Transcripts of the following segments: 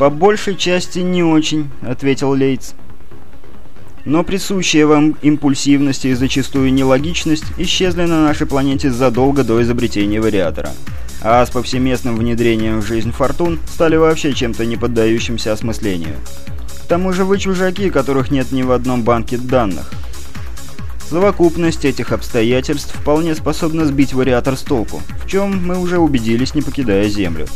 «По большей части не очень», — ответил Лейтс. Но присущая вам импульсивность и зачастую нелогичность исчезли на нашей планете задолго до изобретения вариатора. А с повсеместным внедрением в жизнь фортун стали вообще чем-то не поддающимся осмыслению. К тому же вы чужаки, которых нет ни в одном банке данных. Совокупность этих обстоятельств вполне способна сбить вариатор с толку, в чем мы уже убедились, не покидая Землю.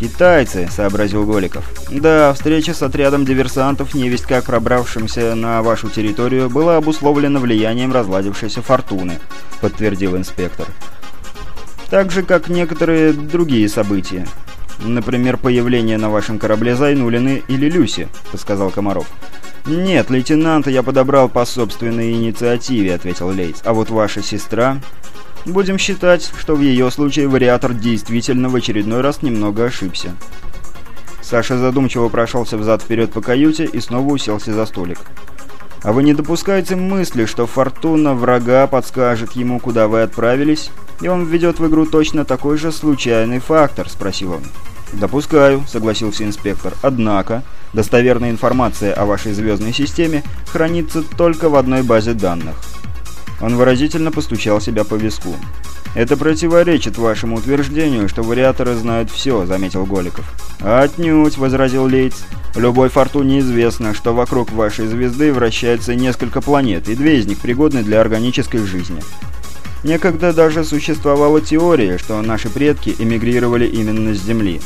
«Китайцы», — сообразил Голиков. «Да, встреча с отрядом диверсантов, невесть как пробравшимся на вашу территорию, была обусловлена влиянием разладившейся фортуны», — подтвердил инспектор. «Так же, как некоторые другие события. Например, появление на вашем корабле Зайнулины или Люси», — подсказал Комаров. «Нет, лейтенанта я подобрал по собственной инициативе», — ответил Лейтс. «А вот ваша сестра...» Будем считать, что в ее случае вариатор действительно в очередной раз немного ошибся. Саша задумчиво прошелся взад-вперед по каюте и снова уселся за столик. «А вы не допускаете мысли, что фортуна врага подскажет ему, куда вы отправились, и он введет в игру точно такой же случайный фактор?» – спросил он. «Допускаю», – согласился инспектор. «Однако, достоверная информация о вашей звездной системе хранится только в одной базе данных. Он выразительно постучал себя по виску. «Это противоречит вашему утверждению, что вариаторы знают все», — заметил Голиков. «Отнюдь», — возразил Лейтс. «Любой фортуне известно, что вокруг вашей звезды вращается несколько планет, и две из них пригодны для органической жизни. Некогда даже существовала теория, что наши предки эмигрировали именно с Земли.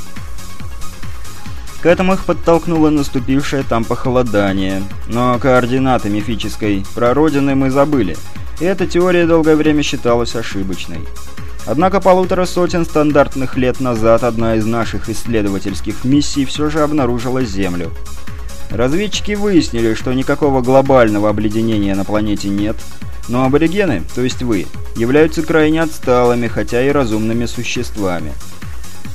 К этому их подтолкнуло наступившее там похолодание. Но координаты мифической прародины мы забыли, и эта теория долгое время считалась ошибочной. Однако полутора сотен стандартных лет назад одна из наших исследовательских миссий все же обнаружила Землю. Разведчики выяснили, что никакого глобального обледенения на планете нет, но аборигены, то есть вы, являются крайне отсталыми, хотя и разумными существами.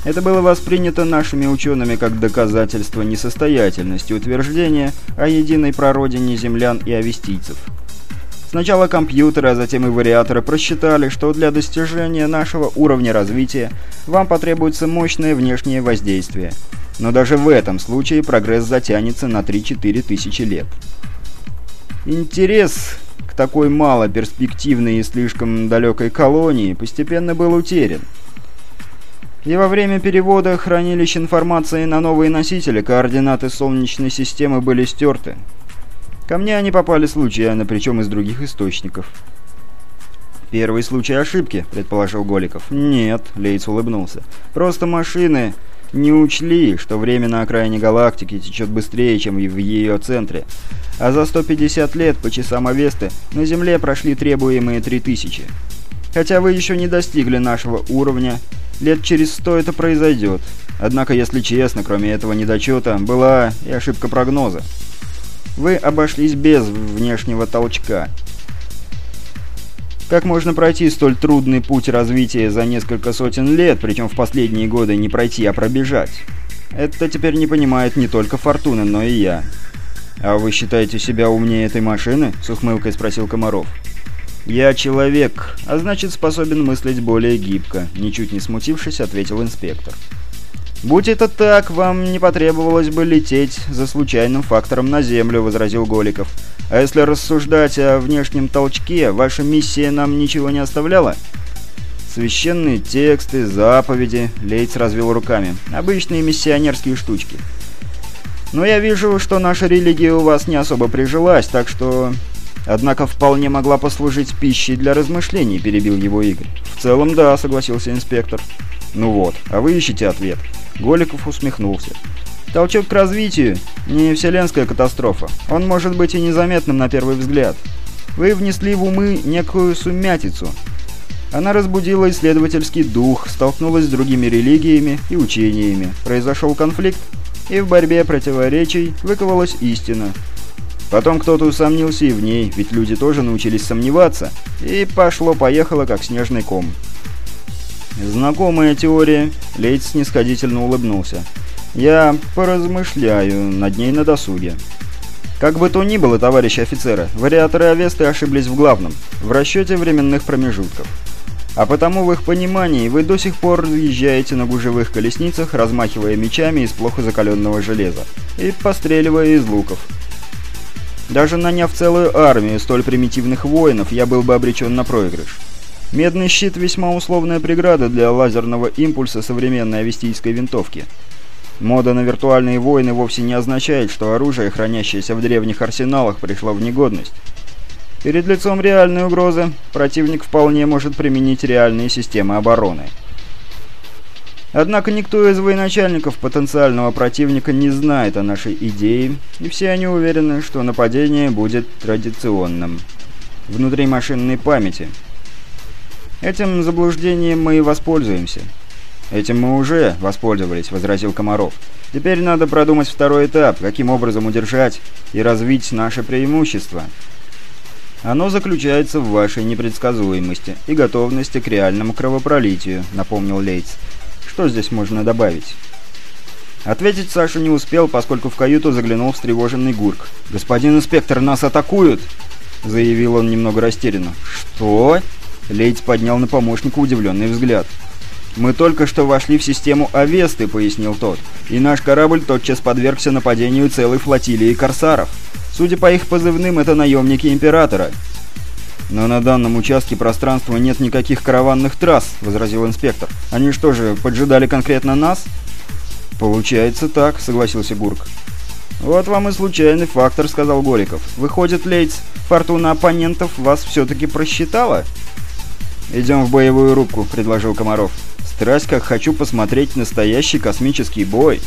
Это было воспринято нашими учеными как доказательство несостоятельности утверждения о единой прародине землян и авестийцев. Сначала компьютеры, а затем и вариаторы просчитали, что для достижения нашего уровня развития вам потребуется мощное внешнее воздействие. Но даже в этом случае прогресс затянется на 3-4 тысячи лет. Интерес к такой малоперспективной и слишком далекой колонии постепенно был утерян. И во время перевода хранилищ информации на новые носители координаты Солнечной системы были стерты. Ко мне они попали случайно, причем из других источников. «Первый случай ошибки», — предположил Голиков. «Нет», — Лейц улыбнулся. «Просто машины не учли, что время на окраине галактики течет быстрее, чем в ее центре. А за 150 лет по часам Авесты на Земле прошли требуемые 3000. Хотя вы еще не достигли нашего уровня, лет через 100 это произойдет. Однако, если честно, кроме этого недочета, была и ошибка прогноза. Вы обошлись без внешнего толчка. Как можно пройти столь трудный путь развития за несколько сотен лет, причем в последние годы не пройти, а пробежать? Это теперь не понимает не только Фортуна, но и я. «А вы считаете себя умнее этой машины?» — с ухмылкой спросил Комаров. «Я человек, а значит способен мыслить более гибко», — ничуть не смутившись, ответил инспектор. «Будь это так, вам не потребовалось бы лететь за случайным фактором на Землю», — возразил Голиков. «А если рассуждать о внешнем толчке, ваша миссия нам ничего не оставляла?» «Священные тексты, заповеди», — Лейтс развел руками. «Обычные миссионерские штучки». «Но я вижу, что наша религия у вас не особо прижилась, так что...» «Однако вполне могла послужить пищей для размышлений», — перебил его Игорь. «В целом, да», — согласился инспектор. «Ну вот, а вы ищете ответ». Голиков усмехнулся. Толчок к развитию – не вселенская катастрофа. Он может быть и незаметным на первый взгляд. Вы внесли в умы некую сумятицу. Она разбудила исследовательский дух, столкнулась с другими религиями и учениями. Произошел конфликт, и в борьбе противоречий выковалась истина. Потом кто-то усомнился и в ней, ведь люди тоже научились сомневаться, и пошло-поехало, как снежный ком. «Знакомая теория», — Лейтс снисходительно улыбнулся. «Я поразмышляю над ней на досуге». Как бы то ни было, товарищи офицеры, вариаторы Авесты ошиблись в главном – в расчете временных промежутков. А потому в их понимании вы до сих пор езжаете на гужевых колесницах, размахивая мечами из плохо закаленного железа и постреливая из луков. Даже наняв целую армию столь примитивных воинов, я был бы обречен на проигрыш. Медный щит – весьма условная преграда для лазерного импульса современной авестийской винтовки. Мода на виртуальные войны вовсе не означает, что оружие, хранящееся в древних арсеналах, пришло в негодность. Перед лицом реальной угрозы противник вполне может применить реальные системы обороны. Однако никто из военачальников потенциального противника не знает о нашей идее, и все они уверены, что нападение будет традиционным. Внутри машинной памяти. Этим заблуждением мы и воспользуемся. «Этим мы уже воспользовались», — возразил Комаров. «Теперь надо продумать второй этап, каким образом удержать и развить наше преимущество». «Оно заключается в вашей непредсказуемости и готовности к реальному кровопролитию», — напомнил Лейтс. Что здесь можно добавить? Ответить Саша не успел, поскольку в каюту заглянул встревоженный Гурк. «Господин инспектор, нас атакуют!» — заявил он немного растерянно. «Что?» — Лейтс поднял на помощника удивленный взгляд. «Мы только что вошли в систему Авесты», — пояснил тот, «и наш корабль тотчас подвергся нападению целой флотилии корсаров. Судя по их позывным, это наемники Императора. «Но на данном участке пространства нет никаких караванных трасс», — возразил инспектор. «Они что же, поджидали конкретно нас?» «Получается так», — согласился Гурк. «Вот вам и случайный фактор», — сказал Гориков. «Выходит, Лейтс, фортуна оппонентов вас все-таки просчитала?» «Идем в боевую рубку», — предложил Комаров. «Страсть, как хочу посмотреть настоящий космический бой».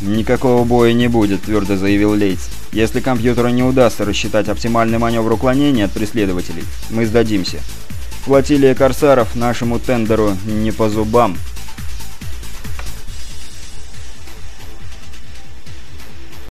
«Никакого боя не будет», — твердо заявил Лейтс. «Если компьютеру не удастся рассчитать оптимальный маневр уклонения от преследователей, мы сдадимся. Флотилия корсаров нашему тендеру не по зубам».